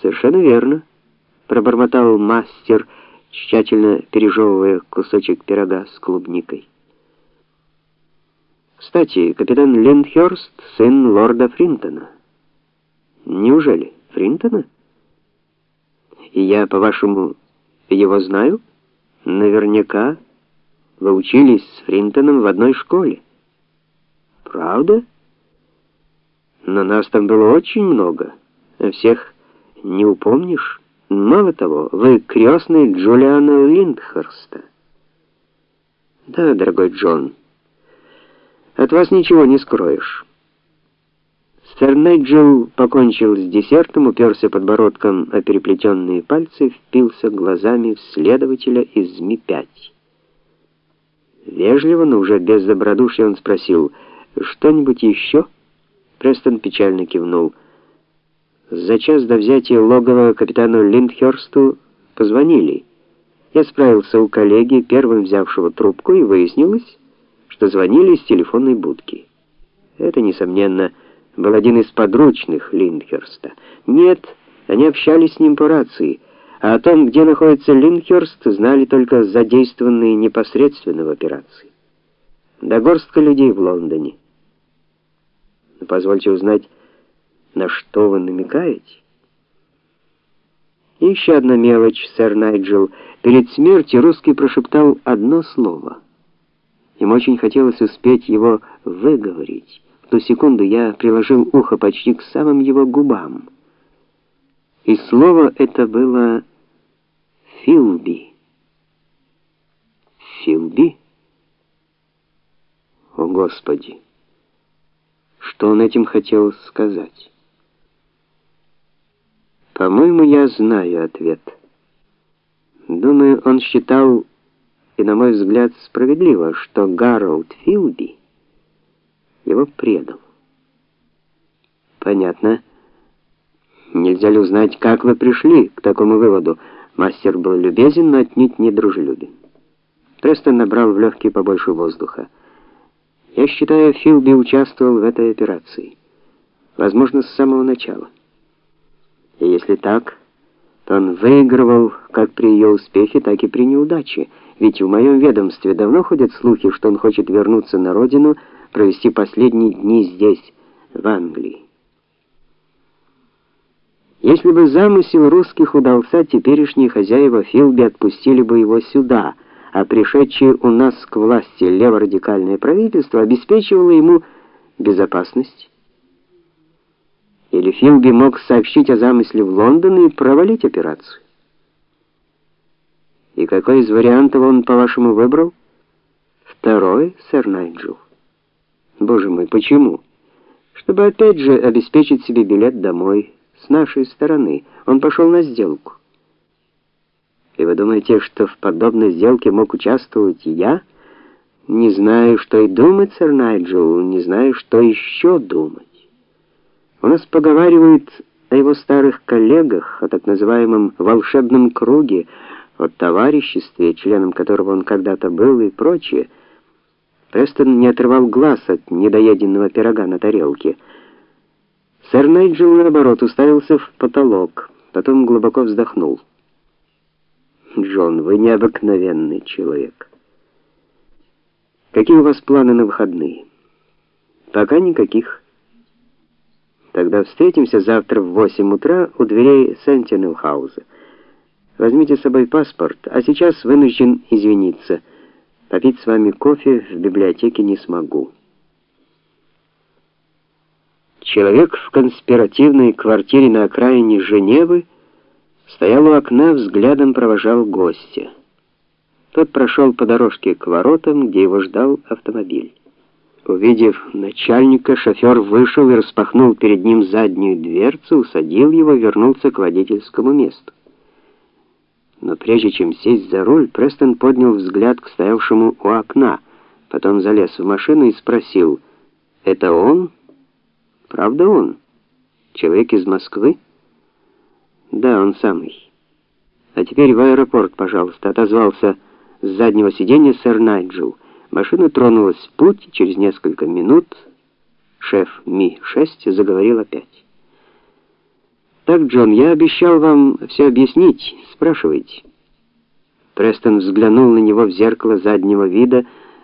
Совершенно верно, пробормотал мастер, тщательно пережевывая кусочек пирога с клубникой. Кстати, капитан Линдхёрст сын лорда Фринтона. Неужели Фринтона? И я, по-вашему, его знаю? Наверняка вы учились с Фринтоном в одной школе. Правда? Но нас там было очень много. Всех не упомнишь? Мало того, вы крестный Джулиана Линдхерста. Да, дорогой Джон, от вас ничего не скроешь. Сэр Найджел покончил с десертом, уперся подбородком о переплетенные пальцы, впился глазами в следователя из МИ-5. Вежливо, но уже без добродушия он спросил: "Что-нибудь еще?" Престон печально кивнул. За час до взятия логова капитану Линдхёрсту позвонили. Я справился у коллеги, первым взявшего трубку, и выяснилось, что звонили из телефонной будки. Это несомненно был один из подручных Линдхерста. Нет, они общались с ним по рации, а о том, где находится Линдхерст, знали только задействованные непосредственно в операции. Да горстка людей в Лондоне. Позвольте узнать, на что вы намекаете? И еще одна мелочь, сэр Найджел. Перед смертью русский прошептал одно слово. Им очень хотелось успеть его выговорить. В ту секунду я приложил ухо почти к самым его губам. И слово это было Филби. Филби? О, Господи! Что он этим хотел сказать? По-моему, я знаю ответ. Думаю, он считал, и на мой взгляд, справедливо, что Гарольд Филби его предал. Понятно. Нельзя ли узнать, как вы пришли к такому выводу? Мастер был любезен, но отнюдь не дружелюбен. Престон набрал в легкие побольше воздуха. Я считаю, Филби участвовал в этой операции. Возможно, с самого начала. И если так, то он выигрывал как при ее успехе, так и при неудаче. Ведь в моем ведомстве давно ходят слухи, что он хочет вернуться на родину, провести последние дни здесь, в Англии. Если бы замысел русских удался, теперешние хозяева Филби отпустили бы его сюда, а пришедшее у нас к власти леворадикальное правительство обеспечивало ему безопасность. Или Филби мог сообщить о замысле в Лондон и провалить операцию. И какой из вариантов он, по-вашему, выбрал? Второй, сэр Найджел. Боже мой, почему? Чтобы опять же обеспечить себе билет домой с нашей стороны. Он пошел на сделку. И вы думаете, что в подобной сделке мог участвовать я? Не знаю, что и думать, сэр Найджел, не знаю, что еще думать. У нас поговаривают о его старых коллегах, о так называемом волшебном круге, о товариществе, членом которого он когда-то был и прочее. Престон не отрывал глаз от недоеденного пирога на тарелке. Сэр Найджел, наоборот, уставился в потолок, потом глубоко вздохнул. «Джон, вы необыкновенный человек. Какие у вас планы на выходные?» «Пока никаких. Тогда встретимся завтра в 8 утра у дверей Сентинел-хауза. Возьмите с собой паспорт, а сейчас вынужден извиниться». Попить с вами кофе в библиотеке не смогу. Человек в конспиративной квартире на окраине Женевы стоял у окна, взглядом провожал гостя. Тот прошел по дорожке к воротам, где его ждал автомобиль. Увидев начальника, шофер вышел и распахнул перед ним заднюю дверцу, усадил его, вернулся к водительскому месту. Но прежде чем сесть за руль, Престон поднял взгляд к стоявшему у окна, потом залез в машину и спросил: "Это он? Правда он? Человек из Москвы?" "Да, он самый." "А теперь в аэропорт, пожалуйста", отозвался с заднего сиденья сэр Найджел. Машина тронулась в путь, через несколько минут шеф Ми-6 заговорил опять. Так, Джон, я обещал вам все объяснить. Спрашивайте. Престон взглянул на него в зеркало заднего вида,